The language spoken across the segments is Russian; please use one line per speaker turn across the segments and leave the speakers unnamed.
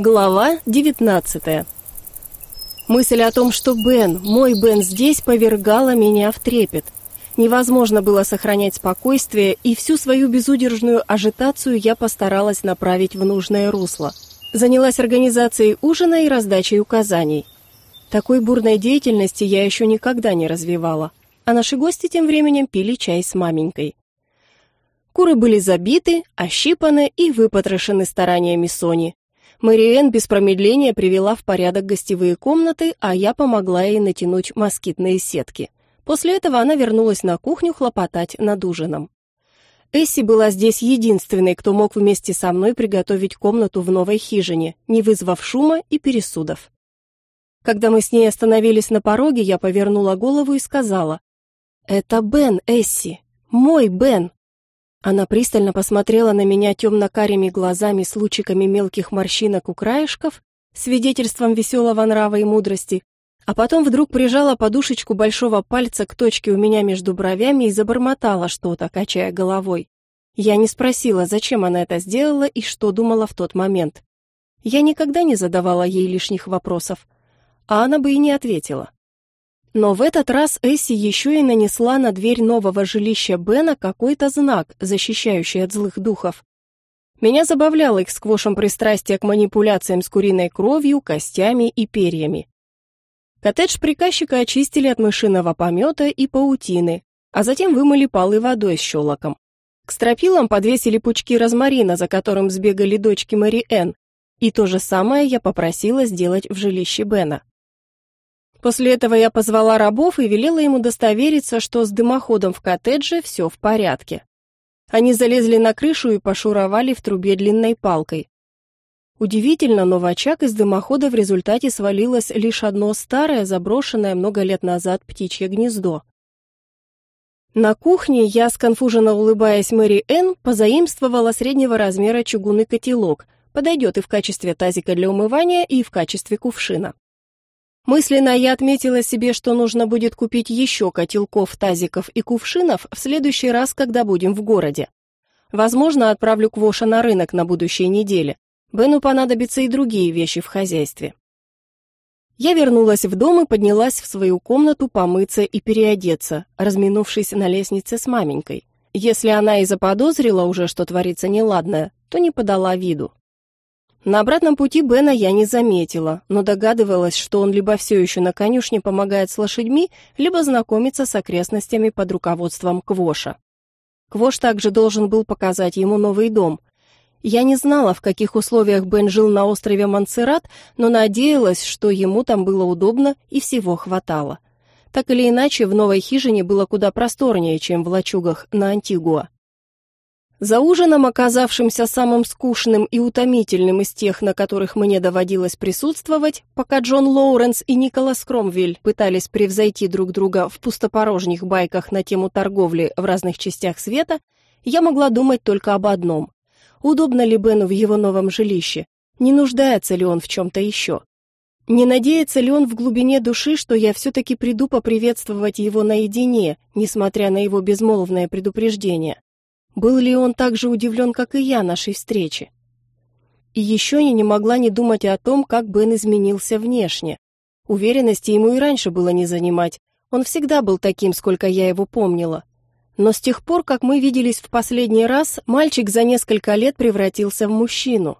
Глава 19 Мысль о том, что Бен, мой Бен здесь, повергала меня в трепет. Невозможно было сохранять спокойствие, и всю свою безудержную ажитацию я постаралась направить в нужное русло. Занялась организацией ужина и раздачей указаний. Такой бурной деятельности я еще никогда не развивала, а наши гости тем временем пили чай с маменькой. Куры были забиты, ощипаны и выпотрошены стараниями Сони, Мэриэн без промедления привела в порядок гостевые комнаты, а я помогла ей натянуть москитные сетки. После этого она вернулась на кухню хлопотать над ужином. Эсси была здесь единственной, кто мог вместе со мной приготовить комнату в новой хижине, не вызвав шума и пересудов. Когда мы с ней остановились на пороге, я повернула голову и сказала, «Это Бен, Эсси, мой Бен». Она пристально посмотрела на меня темно-карими глазами с лучиками мелких морщинок у краешков, свидетельством веселого нрава и мудрости, а потом вдруг прижала подушечку большого пальца к точке у меня между бровями и забормотала что-то, качая головой. Я не спросила, зачем она это сделала и что думала в тот момент. Я никогда не задавала ей лишних вопросов, а она бы и не ответила. Но в этот раз Эсси еще и нанесла на дверь нового жилища Бена какой-то знак, защищающий от злых духов. Меня забавляло их сквошем пристрастие к манипуляциям с куриной кровью, костями и перьями. Коттедж приказчика очистили от мышиного помета и паутины, а затем вымыли полы водой с щелоком. К стропилам подвесили пучки розмарина, за которым сбегали дочки Мэри Энн, и то же самое я попросила сделать в жилище Бена. После этого я позвала рабов и велела ему удостовериться, что с дымоходом в коттедже все в порядке. Они залезли на крышу и пошуровали в трубе длинной палкой. Удивительно, но в очаг из дымохода в результате свалилось лишь одно старое, заброшенное много лет назад птичье гнездо. На кухне я, сконфуженно улыбаясь Мэри Энн, позаимствовала среднего размера чугунный котелок, подойдет и в качестве тазика для умывания, и в качестве кувшина. Мысленно я отметила себе, что нужно будет купить еще котелков, тазиков и кувшинов в следующий раз, когда будем в городе. Возможно, отправлю Квоша на рынок на будущей неделе. Бену понадобятся и другие вещи в хозяйстве. Я вернулась в дом и поднялась в свою комнату помыться и переодеться, разминувшись на лестнице с маменькой. Если она и заподозрила уже, что творится неладное, то не подала виду. На обратном пути Бена я не заметила, но догадывалась, что он либо все еще на конюшне помогает с лошадьми, либо знакомится с окрестностями под руководством Квоша. Квош также должен был показать ему новый дом. Я не знала, в каких условиях Бен жил на острове Монсеррат, но надеялась, что ему там было удобно и всего хватало. Так или иначе, в новой хижине было куда просторнее, чем в лачугах на Антигуа. За ужином, оказавшимся самым скучным и утомительным из тех, на которых мне доводилось присутствовать, пока Джон Лоуренс и Николас Кромвель пытались превзойти друг друга в пустопорожних байках на тему торговли в разных частях света, я могла думать только об одном. Удобно ли Бену в его новом жилище? Не нуждается ли он в чем-то еще? Не надеется ли он в глубине души, что я все-таки приду поприветствовать его наедине, несмотря на его безмолвное предупреждение? Был ли он так же удивлен, как и я, нашей встрече? И еще я не могла не думать о том, как Бен изменился внешне. Уверенности ему и раньше было не занимать. Он всегда был таким, сколько я его помнила. Но с тех пор, как мы виделись в последний раз, мальчик за несколько лет превратился в мужчину.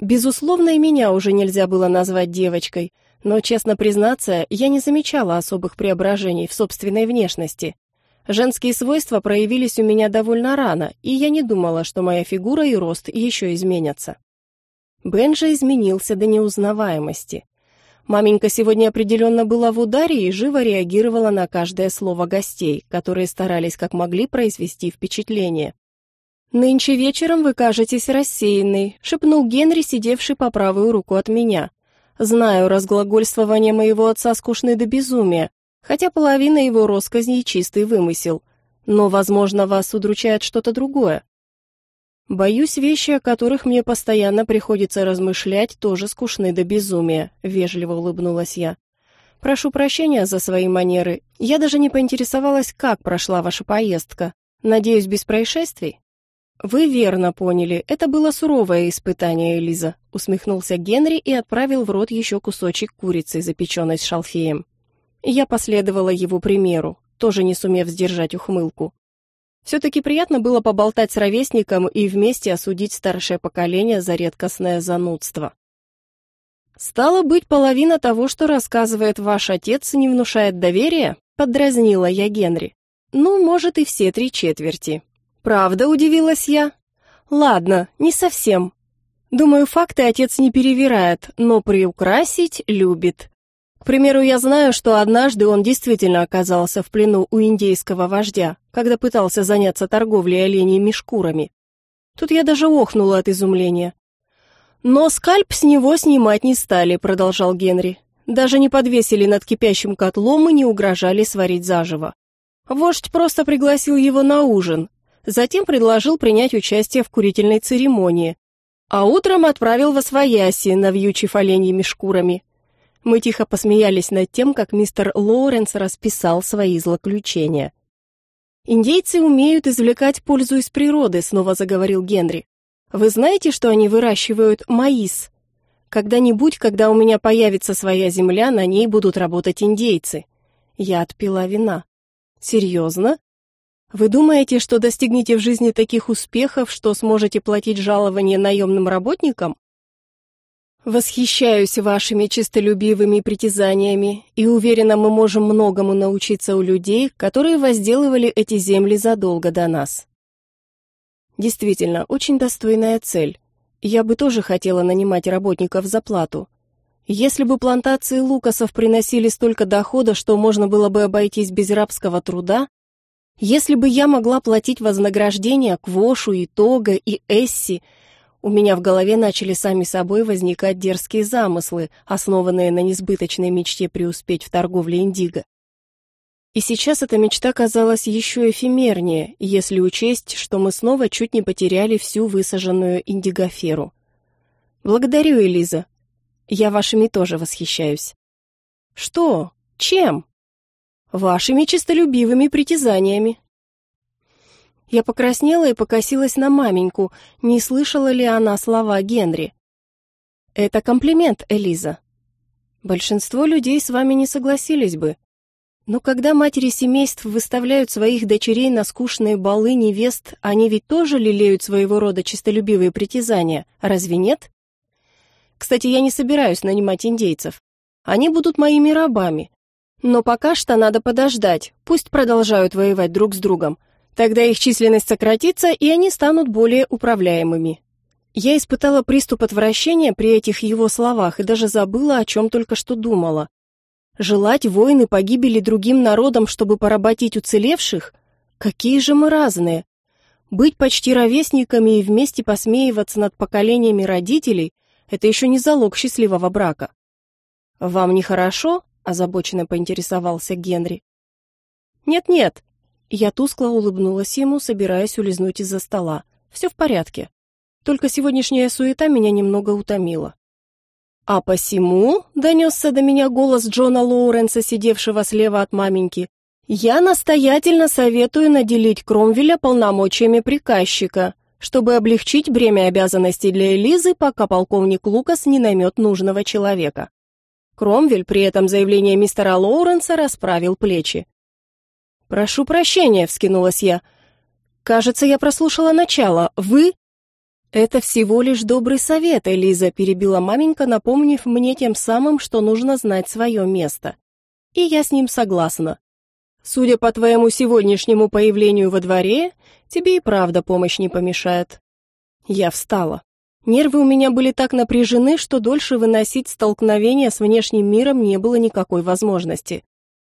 Безусловно, и меня уже нельзя было назвать девочкой, но, честно признаться, я не замечала особых преображений в собственной внешности. Женские свойства проявились у меня довольно рано, и я не думала, что моя фигура и рост еще изменятся. Бен же изменился до неузнаваемости. Маменька сегодня определенно была в ударе и живо реагировала на каждое слово гостей, которые старались как могли произвести впечатление. «Нынче вечером вы кажетесь рассеянной», — шепнул Генри, сидевший по правую руку от меня. «Знаю, разглагольствование моего отца скучны до безумия, хотя половина его россказней чистый вымысел. Но, возможно, вас удручает что-то другое. Боюсь, вещи, о которых мне постоянно приходится размышлять, тоже скучны до безумия, вежливо улыбнулась я. Прошу прощения за свои манеры. Я даже не поинтересовалась, как прошла ваша поездка. Надеюсь, без происшествий. Вы верно поняли, это было суровое испытание, Элиза, усмехнулся Генри и отправил в рот еще кусочек курицы, запеченной с шалфеем. Я последовала его примеру, тоже не сумев сдержать ухмылку. Все-таки приятно было поболтать с ровесником и вместе осудить старшее поколение за редкостное занудство. «Стало быть, половина того, что рассказывает ваш отец, не внушает доверия?» — поддразнила я Генри. «Ну, может, и все три четверти». «Правда?» — удивилась я. «Ладно, не совсем. Думаю, факты отец не перевирает, но приукрасить любит. К примеру, я знаю, что однажды он действительно оказался в плену у индейского вождя, когда пытался заняться торговлей оленьими шкурами. Тут я даже охнула от изумления. «Но скальп с него снимать не стали», — продолжал Генри. «Даже не подвесили над кипящим котлом и не угрожали сварить заживо. Вождь просто пригласил его на ужин, затем предложил принять участие в курительной церемонии, а утром отправил во свояси, навьючив оленьими шкурами. Мы тихо посмеялись над тем, как мистер Лоуренс расписал свои злоключения. «Индейцы умеют извлекать пользу из природы», — снова заговорил Генри. «Вы знаете, что они выращивают маис? Когда-нибудь, когда у меня появится своя земля, на ней будут работать индейцы». Я отпила вина. «Серьезно? Вы думаете, что достигнете в жизни таких успехов, что сможете платить жалование наемным работникам? Восхищаюсь вашими чистолюбивыми притязаниями и уверена, мы можем многому научиться у людей, которые возделывали эти земли задолго до нас. Действительно, очень достойная цель. Я бы тоже хотела нанимать работников за плату. Если бы плантации лукасов приносили столько дохода, что можно было бы обойтись без рабского труда, если бы я могла платить вознаграждения Квошу и Тога и Эсси, у меня в голове начали сами собой возникать дерзкие замыслы, основанные на несбыточной мечте преуспеть в торговле индиго. И сейчас эта мечта казалась еще эфемернее, если учесть, что мы снова чуть не потеряли всю высаженную индигоферу. Благодарю, Элиза. Я вашими тоже восхищаюсь. Что? Чем? Вашими честолюбивыми притязаниями. Я покраснела и покосилась на маменьку, не слышала ли она слова Генри. «Это комплимент, Элиза. Большинство людей с вами не согласились бы. Но когда матери семейств выставляют своих дочерей на скучные балы невест, они ведь тоже лелеют своего рода честолюбивые притязания, разве нет? Кстати, я не собираюсь нанимать индейцев. Они будут моими рабами. Но пока что надо подождать, пусть продолжают воевать друг с другом, Тогда их численность сократится, и они станут более управляемыми. Я испытала приступ отвращения при этих его словах и даже забыла, о чем только что думала. Желать войны погибели другим народам, чтобы поработить уцелевших? Какие же мы разные! Быть почти ровесниками и вместе посмеиваться над поколениями родителей – это еще не залог счастливого брака. «Вам нехорошо?» – озабоченно поинтересовался Генри. «Нет-нет, я тускло улыбнулась ему, собираясь улизнуть из-за стола. Все в порядке. Только сегодняшняя суета меня немного утомила. «А посему», — донесся до меня голос Джона Лоуренса, сидевшего слева от маменьки, «я настоятельно советую наделить Кромвеля полномочиями приказчика, чтобы облегчить бремя обязанностей для Элизы, пока полковник Лукас не наймет нужного человека». Кромвель при этом заявление мистера Лоуренса расправил плечи. «Прошу прощения», — вскинулась я. «Кажется, я прослушала начало. Вы...» «Это всего лишь добрый совет, Элиза», — перебила маменька, напомнив мне тем самым, что нужно знать свое место. И я с ним согласна. Судя по твоему сегодняшнему появлению во дворе, тебе и правда помощь не помешает. Я встала. Нервы у меня были так напряжены, что дольше выносить столкновение с внешним миром не было никакой возможности.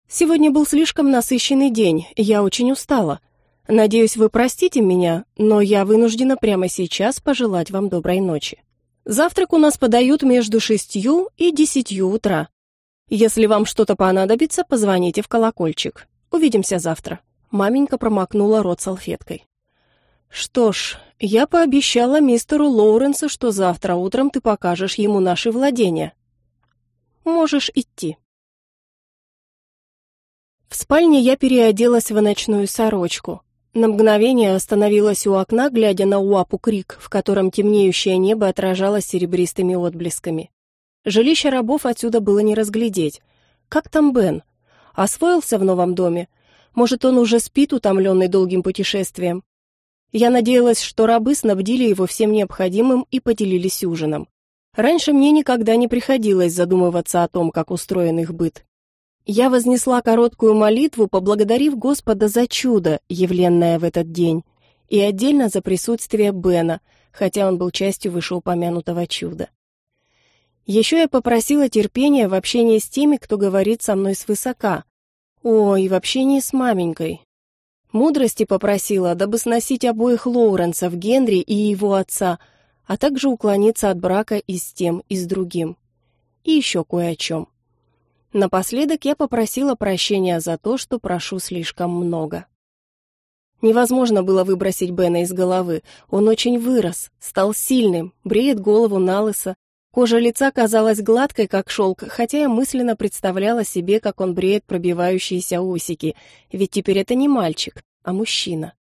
Сегодня был слишком насыщенный день, я очень устала. Надеюсь, вы простите меня, но я вынуждена прямо сейчас пожелать вам доброй ночи. Завтрак у нас подают между шестью и десятью утра. Если вам что-то понадобится, позвоните в колокольчик. Увидимся завтра. Маменька промокнула рот салфеткой. Что ж, я пообещала мистеру Лоуренсу, что завтра утром ты покажешь ему наши владения. Можешь идти. В спальне я переоделась в ночную сорочку. На мгновение остановилась у окна, глядя на Уапу Крик, в котором темнеющее небо отражалось серебристыми отблесками. Жилище рабов отсюда было не разглядеть. Как там Бен? Освоился в новом доме? Может, он уже спит, утомленный долгим путешествием? Я надеялась, что рабы снабдили его всем необходимым и поделились ужином. Раньше мне никогда не приходилось задумываться о том, как устроен их быт. Я вознесла короткую молитву, поблагодарив Господа за чудо, явленное в этот день, и отдельно за присутствие Бена, хотя он был частью вышеупомянутого чуда. Еще я попросила терпения в общении с теми, кто говорит со мной свысока. О, и в общении с маменькой. Мудрости попросила, дабы сносить обоих Лоуренсов, Генри и его отца, а также уклониться от брака и с тем, и с другим. И еще кое о чем. Напоследок я попросила прощения за то, что прошу слишком много. Невозможно было выбросить Бена из головы. Он очень вырос, стал сильным, бреет голову на лысо. Кожа лица казалась гладкой, как шелк, хотя я мысленно представляла себе, как он бреет пробивающиеся усики, ведь теперь это не мальчик, а мужчина.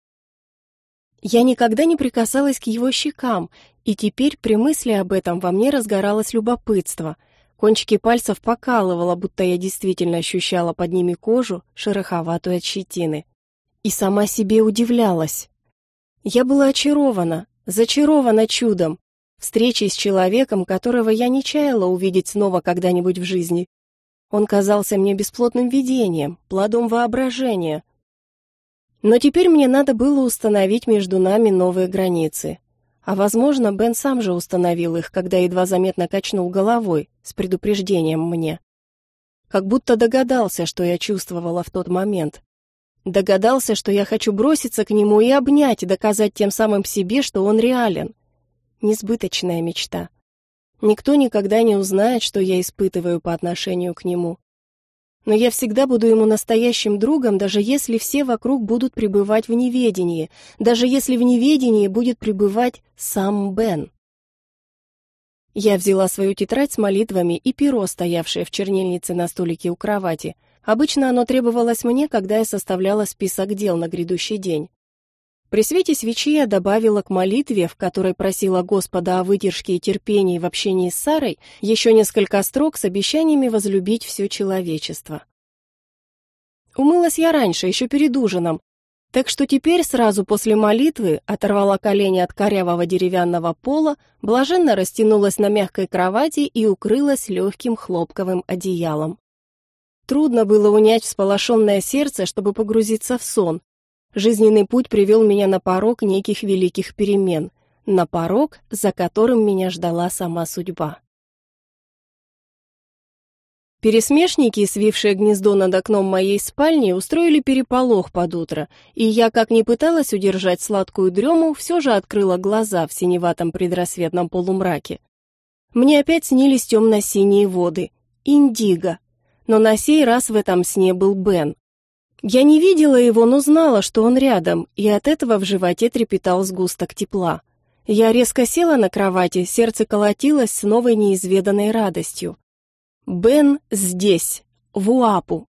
Я никогда не прикасалась к его щекам, и теперь при мысли об этом во мне разгоралось любопытство — Кончики пальцев покалывало, будто я действительно ощущала под ними кожу, шероховатую от щетины. И сама себе удивлялась. Я была очарована, зачарована чудом, встречей с человеком, которого я не чаяла увидеть снова когда-нибудь в жизни. Он казался мне бесплотным видением, плодом воображения. Но теперь мне надо было установить между нами новые границы. А возможно, Бен сам же установил их, когда едва заметно качнул головой, с предупреждением мне. Как будто догадался, что я чувствовала в тот момент. Догадался, что я хочу броситься к нему и обнять, доказать тем самым себе, что он реален. Несбыточная мечта. Никто никогда не узнает, что я испытываю по отношению к нему но я всегда буду ему настоящим другом, даже если все вокруг будут пребывать в неведении, даже если в неведении будет пребывать сам Бен. Я взяла свою тетрадь с молитвами и перо, стоявшее в чернильнице на столике у кровати. Обычно оно требовалось мне, когда я составляла список дел на грядущий день. При свете свечи я добавила к молитве, в которой просила Господа о выдержке и терпении в общении с Сарой, еще несколько строк с обещаниями возлюбить все человечество. Умылась я раньше, еще перед ужином, так что теперь сразу после молитвы оторвала колени от корявого деревянного пола, блаженно растянулась на мягкой кровати и укрылась легким хлопковым одеялом. Трудно было унять всполошенное сердце, чтобы погрузиться в сон, Жизненный путь привел меня на порог неких великих перемен, на порог, за которым меня ждала сама судьба. Пересмешники, свившие гнездо над окном моей спальни, устроили переполох под утро, и я, как ни пыталась удержать сладкую дрему, все же открыла глаза в синеватом предрассветном полумраке. Мне опять снились темно-синие воды, индиго, но на сей раз в этом сне был Бен, я не видела его, но знала, что он рядом, и от этого в животе трепетал сгусток тепла. Я резко села на кровати, сердце колотилось с новой неизведанной радостью. Бен здесь, в Уапу.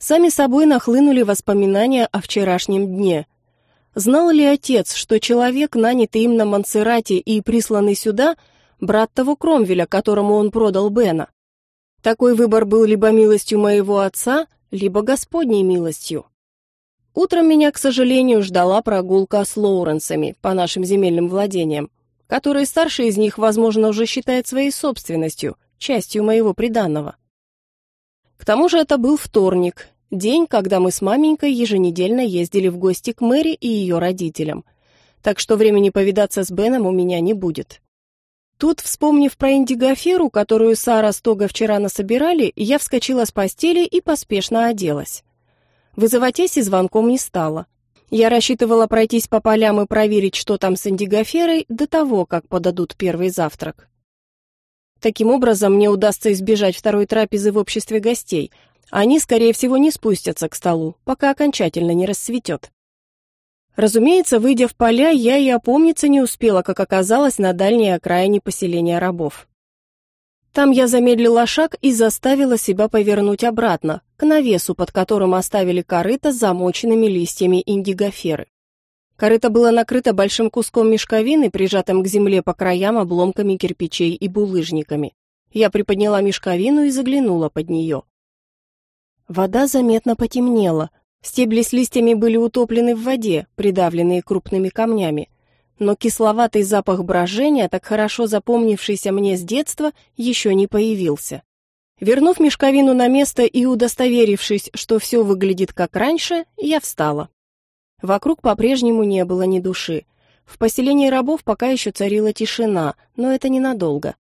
Сами собой нахлынули воспоминания о вчерашнем дне. Знал ли отец, что человек, нанятый им на Монсеррате и присланный сюда, брат того Кромвеля, которому он продал Бена? Такой выбор был либо милостью моего отца, либо Господней милостью. Утром меня, к сожалению, ждала прогулка с Лоуренсами по нашим земельным владениям, которые старший из них, возможно, уже считает своей собственностью, частью моего приданного. К тому же это был вторник, день, когда мы с маменькой еженедельно ездили в гости к Мэри и ее родителям. Так что времени повидаться с Беном у меня не будет. Тут, вспомнив про индигоферу, которую Сара с вчера насобирали, я вскочила с постели и поспешно оделась. Вызывать Эсси звонком не стала. Я рассчитывала пройтись по полям и проверить, что там с индигоферой, до того, как подадут первый завтрак. Таким образом, мне удастся избежать второй трапезы в обществе гостей. Они, скорее всего, не спустятся к столу, пока окончательно не расцветет. Разумеется, выйдя в поля, я и опомниться не успела, как оказалось на дальней окраине поселения рабов. Там я замедлила шаг и заставила себя повернуть обратно, к навесу, под которым оставили корыто с замоченными листьями индигоферы. Корыто было накрыто большим куском мешковины, прижатым к земле по краям обломками кирпичей и булыжниками. Я приподняла мешковину и заглянула под нее. Вода заметно потемнела. Стебли с листьями были утоплены в воде, придавленные крупными камнями. Но кисловатый запах брожения, так хорошо запомнившийся мне с детства, еще не появился. Вернув мешковину на место и удостоверившись, что все выглядит как раньше, я встала. Вокруг по-прежнему не было ни души. В поселении рабов пока еще царила тишина, но это ненадолго.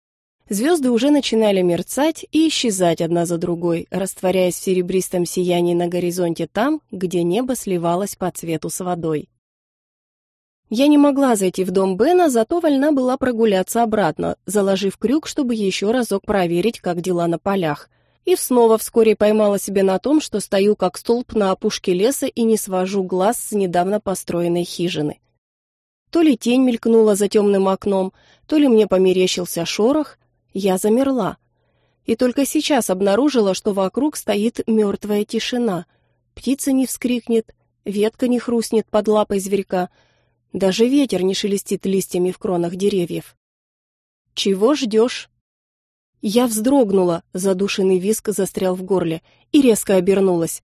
Звезды уже начинали мерцать и исчезать одна за другой, растворяясь в серебристом сиянии на горизонте там, где небо сливалось по цвету с водой. Я не могла зайти в дом Бена, зато вольна была прогуляться обратно, заложив крюк, чтобы еще разок проверить, как дела на полях. И снова вскоре поймала себя на том, что стою как столб на опушке леса и не свожу глаз с недавно построенной хижины. То ли тень мелькнула за темным окном, то ли мне померещился шорох, я замерла. И только сейчас обнаружила, что вокруг стоит мертвая тишина. Птица не вскрикнет, ветка не хрустнет под лапой зверька — даже ветер не шелестит листьями в кронах деревьев. «Чего ждешь?» Я вздрогнула, задушенный виск застрял в горле, и резко обернулась.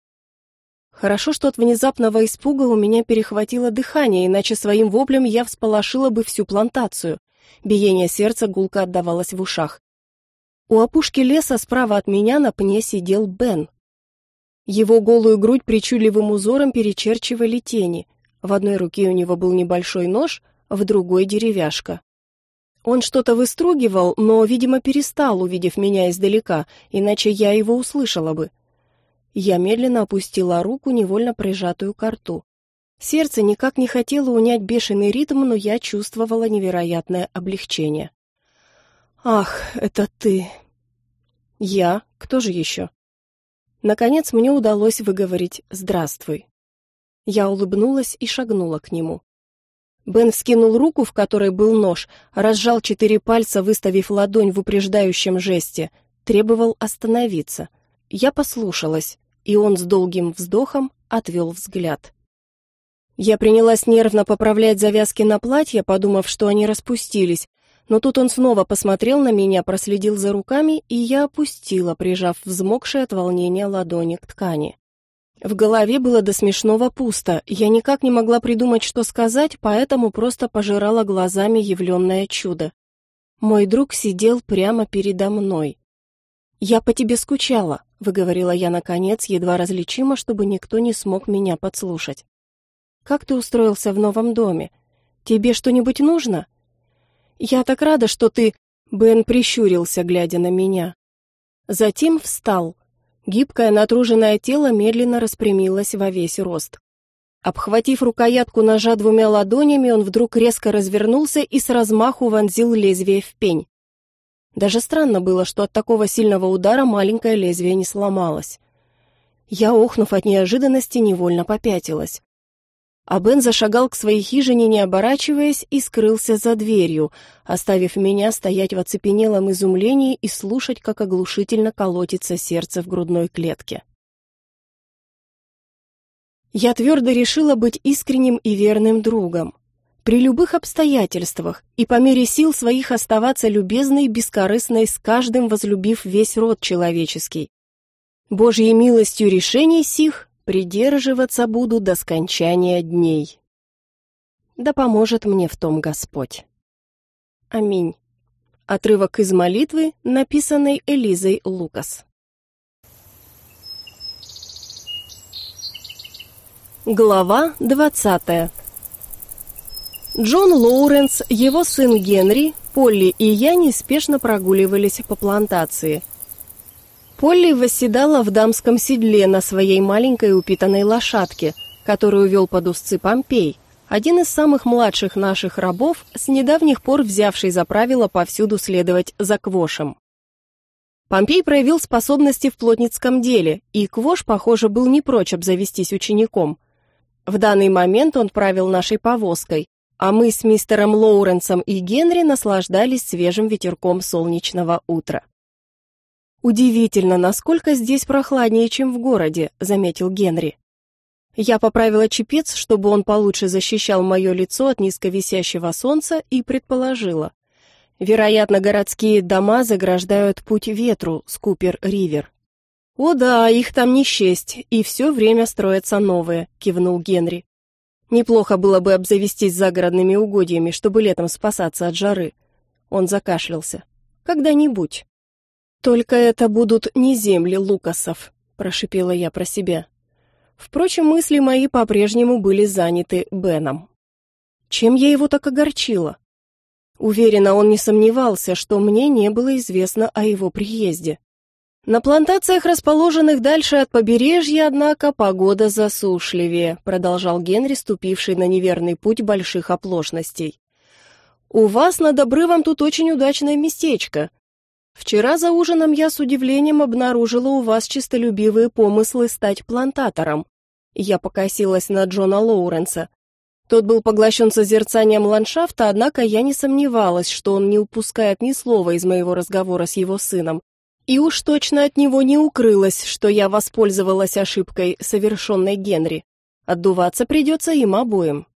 Хорошо, что от внезапного испуга у меня перехватило дыхание, иначе своим воплем я всполошила бы всю плантацию. Биение сердца гулко отдавалось в ушах. У опушки леса справа от меня на пне сидел Бен. Его голую грудь причудливым узором перечерчивали тени. В одной руке у него был небольшой нож, в другой деревяшка. Он что-то выстругивал, но, видимо, перестал, увидев меня издалека, иначе я его услышала бы. Я медленно опустила руку, невольно прижатую к рту. Сердце никак не хотело унять бешеный ритм, но я чувствовала невероятное облегчение. «Ах, это ты!» «Я? Кто же еще?» Наконец мне удалось выговорить «здравствуй». Я улыбнулась и шагнула к нему. Бен вскинул руку, в которой был нож, разжал четыре пальца, выставив ладонь в упреждающем жесте, требовал остановиться. Я послушалась, и он с долгим вздохом отвел взгляд. Я принялась нервно поправлять завязки на платье, подумав, что они распустились, но тут он снова посмотрел на меня, проследил за руками, и я опустила, прижав взмокшие от волнения ладони к ткани. В голове было до смешного пусто, я никак не могла придумать, что сказать, поэтому просто пожирала глазами явленное чудо. Мой друг сидел прямо передо мной. «Я по тебе скучала», — выговорила я наконец, едва различимо, чтобы никто не смог меня подслушать. «Как ты устроился в новом доме? Тебе что-нибудь нужно?» «Я так рада, что ты...» Бен прищурился, глядя на меня. Затем встал, Гибкое натруженное тело медленно распрямилось во весь рост. Обхватив рукоятку ножа двумя ладонями, он вдруг резко развернулся и с размаху вонзил лезвие в пень. Даже странно было, что от такого сильного удара маленькое лезвие не сломалось. Я, охнув от неожиданности, невольно попятилась. А Бен зашагал к своей хижине, не оборачиваясь, и скрылся за дверью, оставив меня стоять в оцепенелом изумлении и слушать, как оглушительно колотится сердце в грудной клетке. Я твердо решила быть искренним и верным другом. При любых обстоятельствах и по мере сил своих оставаться любезной и бескорыстной с каждым, возлюбив весь род человеческий. Божьей милостью решений сих придерживаться буду до скончания дней. Да поможет мне в том Господь. Аминь. Отрывок из молитвы, написанной Элизой Лукас. Глава 20. Джон Лоуренс, его сын Генри, Полли и я неспешно прогуливались по плантации – Полли восседала в дамском седле на своей маленькой упитанной лошадке, которую вел под узцы Помпей, один из самых младших наших рабов, с недавних пор взявший за правило повсюду следовать за Квошем. Помпей проявил способности в плотницком деле, и Квош, похоже, был не прочь обзавестись учеником. В данный момент он правил нашей повозкой, а мы с мистером Лоуренсом и Генри наслаждались свежим ветерком солнечного утра. «Удивительно, насколько здесь прохладнее, чем в городе», — заметил Генри. Я поправила чепец, чтобы он получше защищал мое лицо от низковисящего солнца, и предположила. Вероятно, городские дома заграждают путь ветру с Купер-Ривер. «О да, их там не счесть, и все время строятся новые», — кивнул Генри. «Неплохо было бы обзавестись загородными угодьями, чтобы летом спасаться от жары». Он закашлялся. «Когда-нибудь». «Только это будут не земли Лукасов», — прошипела я про себя. Впрочем, мысли мои по-прежнему были заняты Беном. Чем я его так огорчила? Уверена, он не сомневался, что мне не было известно о его приезде. На плантациях, расположенных дальше от побережья, однако, погода засушливее, продолжал Генри, ступивший на неверный путь больших оплошностей. У вас над обрывом тут очень удачное местечко. Вчера за ужином я с удивлением обнаружила у вас чистолюбивые помыслы стать плантатором. Я покосилась на Джона Лоуренса. Тот был поглощен созерцанием ландшафта, однако я не сомневалась, что он не упускает ни слова из моего разговора с его сыном, и уж точно от него не укрылось, что я воспользовалась ошибкой, совершенной Генри. Отдуваться придется им обоим.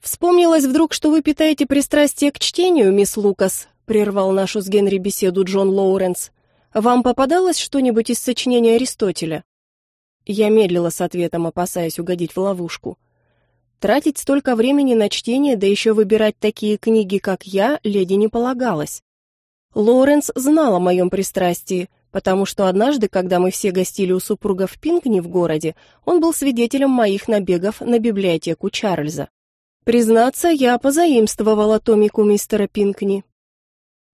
«Вспомнилось вдруг, что вы питаете пристрастие к чтению, мисс Лукас», прервал нашу с Генри беседу Джон Лоуренс. «Вам попадалось что-нибудь из сочинения Аристотеля?» Я медлила с ответом, опасаясь угодить в ловушку. Тратить столько времени на чтение, да еще выбирать такие книги, как я, леди не полагалось. Лоуренс знал о моем пристрастии, потому что однажды, когда мы все гостили у супругов Пинкни в городе, он был свидетелем моих набегов на библиотеку Чарльза. Признаться, я позаимствовала томику мистера Пинкни.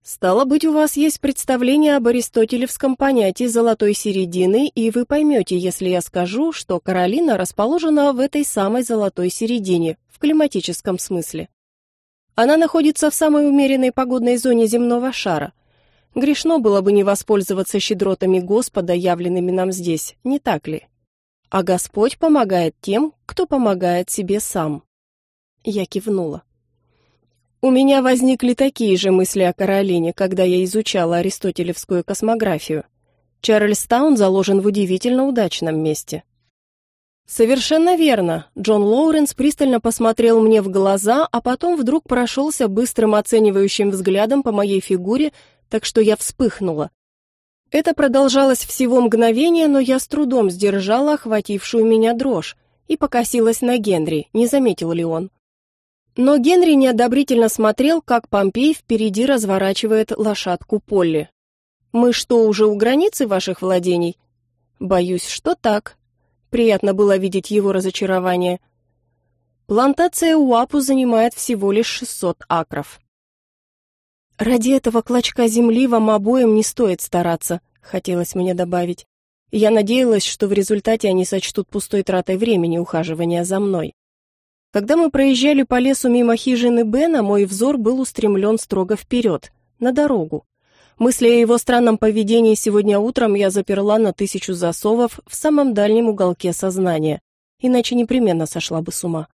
Стало быть, у вас есть представление об аристотелевском понятии золотой середины, и вы поймете, если я скажу, что Каролина расположена в этой самой золотой середине, в климатическом смысле. Она находится в самой умеренной погодной зоне земного шара. Грешно было бы не воспользоваться щедротами Господа, явленными нам здесь, не так ли? А Господь помогает тем, кто помогает себе сам. Я кивнула. У меня возникли такие же мысли о Каролине, когда я изучала аристотелевскую космографию. Чарльстаун заложен в удивительно удачном месте. Совершенно верно. Джон Лоуренс пристально посмотрел мне в глаза, а потом вдруг прошелся быстрым оценивающим взглядом по моей фигуре, так что я вспыхнула. Это продолжалось всего мгновение, но я с трудом сдержала охватившую меня дрожь и покосилась на Генри, не заметил ли он. Но Генри неодобрительно смотрел, как Помпей впереди разворачивает лошадку Полли. «Мы что, уже у границы ваших владений?» «Боюсь, что так», Приятно было видеть его разочарование. Плантация Уапу занимает всего лишь 600 акров. Ради этого клочка земли вам обоим не стоит стараться, хотелось мне добавить. Я надеялась, что в результате они сочтут пустой тратой времени ухаживания за мной. Когда мы проезжали по лесу мимо хижины Бена, мой взор был устремлен строго вперед, на дорогу. Мысли о его странном поведении сегодня утром я заперла на тысячу засовов в самом дальнем уголке сознания, иначе непременно сошла бы с ума.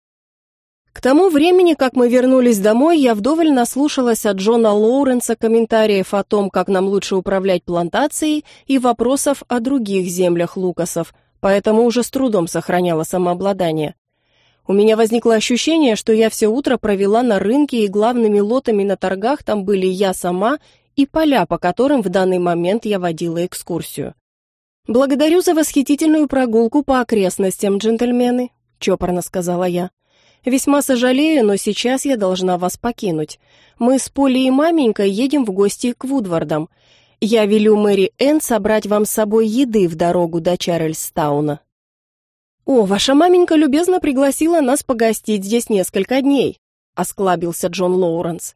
К тому времени, как мы вернулись домой, я вдоволь наслушалась от Джона Лоуренса комментариев о том, как нам лучше управлять плантацией, и вопросов о других землях Лукасов, поэтому уже с трудом сохраняла самообладание. У меня возникло ощущение, что я все утро провела на рынке, и главными лотами на торгах там были я сама и поля, по которым в данный момент я водила экскурсию. «Благодарю за восхитительную прогулку по окрестностям, джентльмены», — чопорно сказала я. «Весьма сожалею, но сейчас я должна вас покинуть. Мы с Полей и маменькой едем в гости к Вудвардам. Я велю Мэри Энн собрать вам с собой еды в дорогу до Чарльстауна». «О, ваша маменька любезно пригласила нас погостить здесь несколько дней», — осклабился Джон Лоуренс.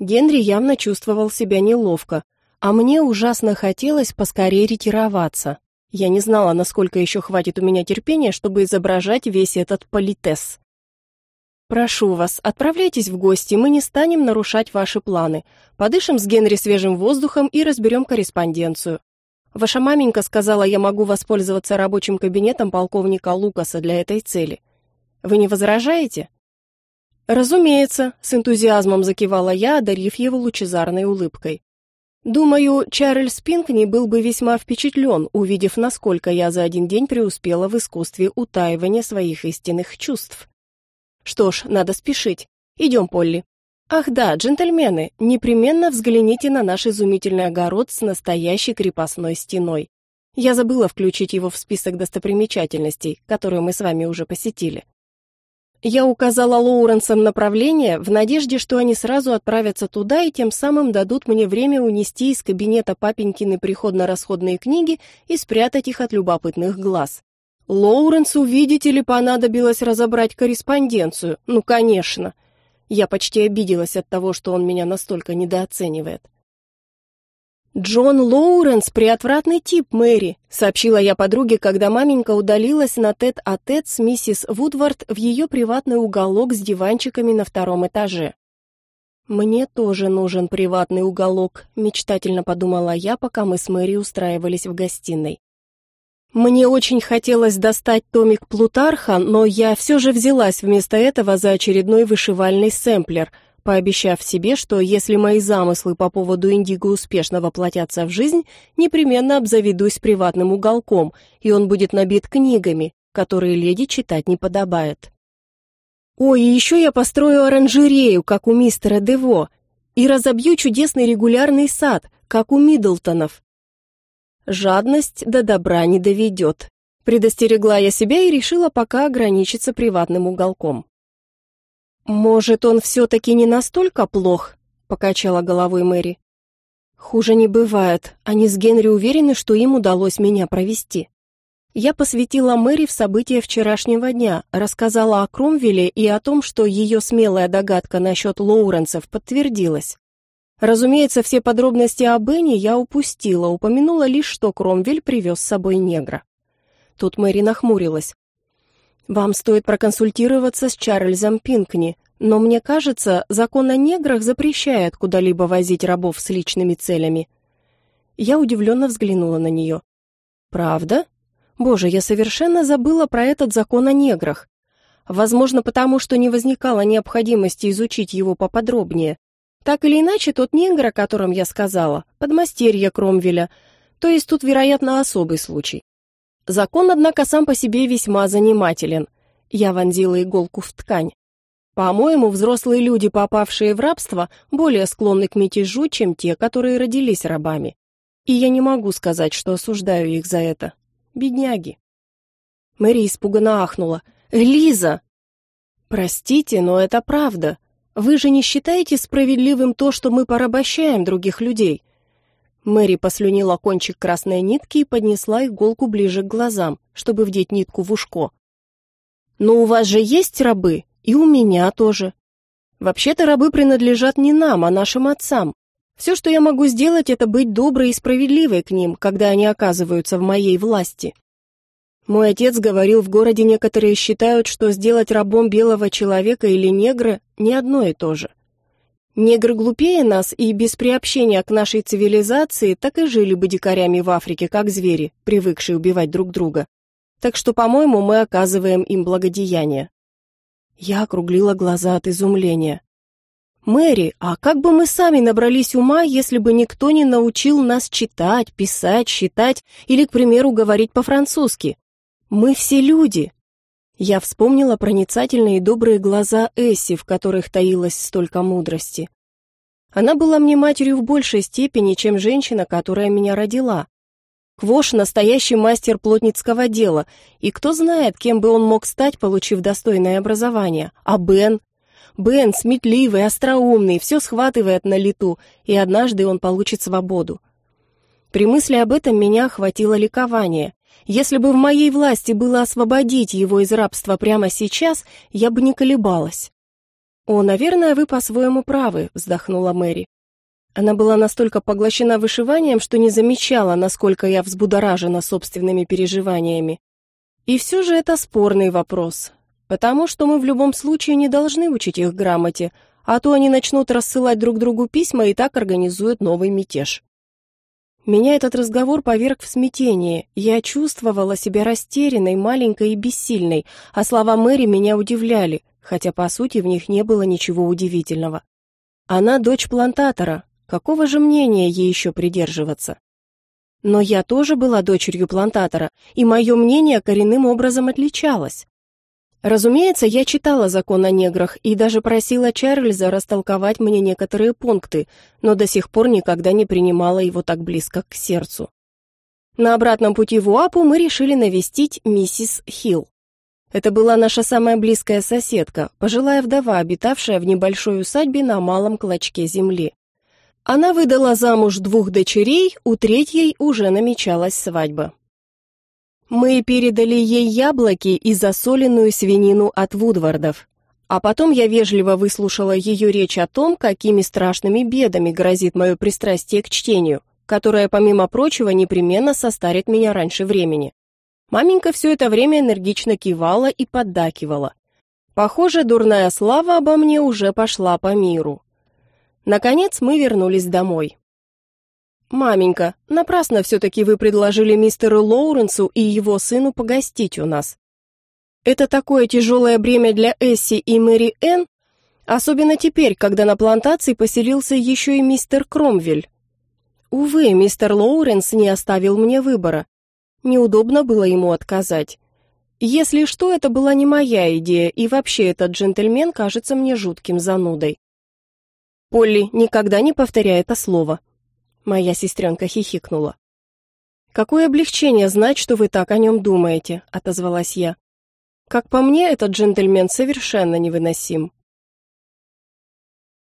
Генри явно чувствовал себя неловко, а мне ужасно хотелось поскорее ретироваться. Я не знала, насколько еще хватит у меня терпения, чтобы изображать весь этот политес. Прошу вас, отправляйтесь в гости, мы не станем нарушать ваши планы. Подышим с Генри свежим воздухом и разберем корреспонденцию. Ваша маменька сказала, я могу воспользоваться рабочим кабинетом полковника Лукаса для этой цели. Вы не возражаете? «Разумеется», — с энтузиазмом закивала я, одарив его лучезарной улыбкой. Думаю, Чарльз Пинкни был бы весьма впечатлен, увидев, насколько я за один день преуспела в искусстве утаивания своих истинных чувств. Что ж, надо спешить. Идем, Полли. Ах да, джентльмены, непременно взгляните на наш изумительный огород с настоящей крепостной стеной. Я забыла включить его в список достопримечательностей, которые мы с вами уже посетили. Я указала Лоуренсам направление в надежде, что они сразу отправятся туда и тем самым дадут мне время унести из кабинета папенькины приходно-расходные книги и спрятать их от любопытных глаз. Лоуренсу, видите ли, понадобилось разобрать корреспонденцию. Ну, конечно. Я почти обиделась от того, что он меня настолько недооценивает. «Джон Лоуренс — приотвратный тип, Мэри», — сообщила я подруге, когда маменька удалилась на тет-а-тет -тет с миссис Вудвард в ее приватный уголок с диванчиками на втором этаже. «Мне тоже нужен приватный уголок», — мечтательно подумала я, пока мы с Мэри устраивались в гостиной. Мне очень хотелось достать томик Плутарха, но я все же взялась вместо этого за очередной вышивальный сэмплер — пообещав себе, что если мои замыслы по поводу Индиго успешно воплотятся в жизнь, непременно обзаведусь приватным уголком, и он будет набит книгами, которые леди читать не подобает. Ой, и еще я построю оранжерею, как у мистера Дево, и разобью чудесный регулярный сад, как у Миддлтонов. Жадность до добра не доведет. Предостерегла я себя и решила пока ограничиться приватным уголком. «Может, он все-таки не настолько плох?» — покачала головой Мэри. «Хуже не бывает. Они с Генри уверены, что им удалось меня провести». Я посвятила Мэри в события вчерашнего дня, рассказала о Кромвеле и о том, что ее смелая догадка насчет Лоуренсов подтвердилась. Разумеется, все подробности о Бенни я упустила, упомянула лишь, что Кромвель привез с собой негра. Тут Мэри нахмурилась. Вам стоит проконсультироваться с Чарльзом Пинкни, но мне кажется, закон о неграх запрещает куда-либо возить рабов с личными целями. Я удивленно взглянула на нее. Правда? Боже, я совершенно забыла про этот закон о неграх. Возможно, потому что не возникало необходимости изучить его поподробнее. Так или иначе, тот негр, о котором я сказала, подмастерье Кромвеля, то есть тут, вероятно, особый случай. Закон, однако, сам по себе весьма занимателен. Я вонзила иголку в ткань. По-моему, взрослые люди, попавшие в рабство, более склонны к мятежу, чем те, которые родились рабами. И я не могу сказать, что осуждаю их за это. Бедняги. Мэри испуганно ахнула. «Лиза!» «Простите, но это правда. Вы же не считаете справедливым то, что мы порабощаем других людей? Мэри послюнила кончик красной нитки и поднесла иголку ближе к глазам, чтобы вдеть нитку в ушко. «Но у вас же есть рабы, и у меня тоже. Вообще-то рабы принадлежат не нам, а нашим отцам. Все, что я могу сделать, это быть доброй и справедливой к ним, когда они оказываются в моей власти. Мой отец говорил, в городе некоторые считают, что сделать рабом белого человека или негра не одно и то же. Негры глупее нас и без приобщения к нашей цивилизации так и жили бы дикарями в Африке, как звери, привыкшие убивать друг друга. Так что, по-моему, мы оказываем им благодеяние. Я округлила глаза от изумления. «Мэри, а как бы мы сами набрались ума, если бы никто не научил нас читать, писать, считать или, к примеру, говорить по-французски? Мы все люди, я вспомнила проницательные и добрые глаза Эсси, в которых таилось столько мудрости. Она была мне матерью в большей степени, чем женщина, которая меня родила. Квош – настоящий мастер плотницкого дела, и кто знает, кем бы он мог стать, получив достойное образование. А Бен? Бен сметливый, остроумный, все схватывает на лету, и однажды он получит свободу. При мысли об этом меня охватило ликование. Если бы в моей власти было освободить его из рабства прямо сейчас, я бы не колебалась. «О, наверное, вы по-своему правы», — вздохнула Мэри. Она была настолько поглощена вышиванием, что не замечала, насколько я взбудоражена собственными переживаниями. И все же это спорный вопрос, потому что мы в любом случае не должны учить их грамоте, а то они начнут рассылать друг другу письма и так организуют новый мятеж. Меня этот разговор поверг в смятение. Я чувствовала себя растерянной, маленькой и бессильной, а слова Мэри меня удивляли, хотя по сути в них не было ничего удивительного. Она дочь плантатора, Какого же мнения ей еще придерживаться? Но я тоже была дочерью плантатора, и мое мнение коренным образом отличалось. Разумеется, я читала закон о неграх и даже просила Чарльза растолковать мне некоторые пункты, но до сих пор никогда не принимала его так близко к сердцу. На обратном пути в Уапу мы решили навестить миссис Хилл. Это была наша самая близкая соседка, пожилая вдова, обитавшая в небольшой усадьбе на малом клочке земли. Она выдала замуж двух дочерей, у третьей уже намечалась свадьба. Мы передали ей яблоки и засоленную свинину от Вудвардов. А потом я вежливо выслушала ее речь о том, какими страшными бедами грозит мое пристрастие к чтению, которое, помимо прочего, непременно состарит меня раньше времени. Маменька все это время энергично кивала и поддакивала. Похоже, дурная слава обо мне уже пошла по миру. Наконец мы вернулись домой. «Маменька, напрасно все-таки вы предложили мистеру Лоуренсу и его сыну погостить у нас. Это такое тяжелое бремя для Эсси и Мэри Энн, особенно теперь, когда на плантации поселился еще и мистер Кромвель. Увы, мистер Лоуренс не оставил мне выбора. Неудобно было ему отказать. Если что, это была не моя идея, и вообще этот джентльмен кажется мне жутким занудой. Полли, никогда не повторяй это слово. Моя сестренка хихикнула. Какое облегчение знать, что вы так о нем думаете, отозвалась я. Как по мне, этот джентльмен совершенно невыносим.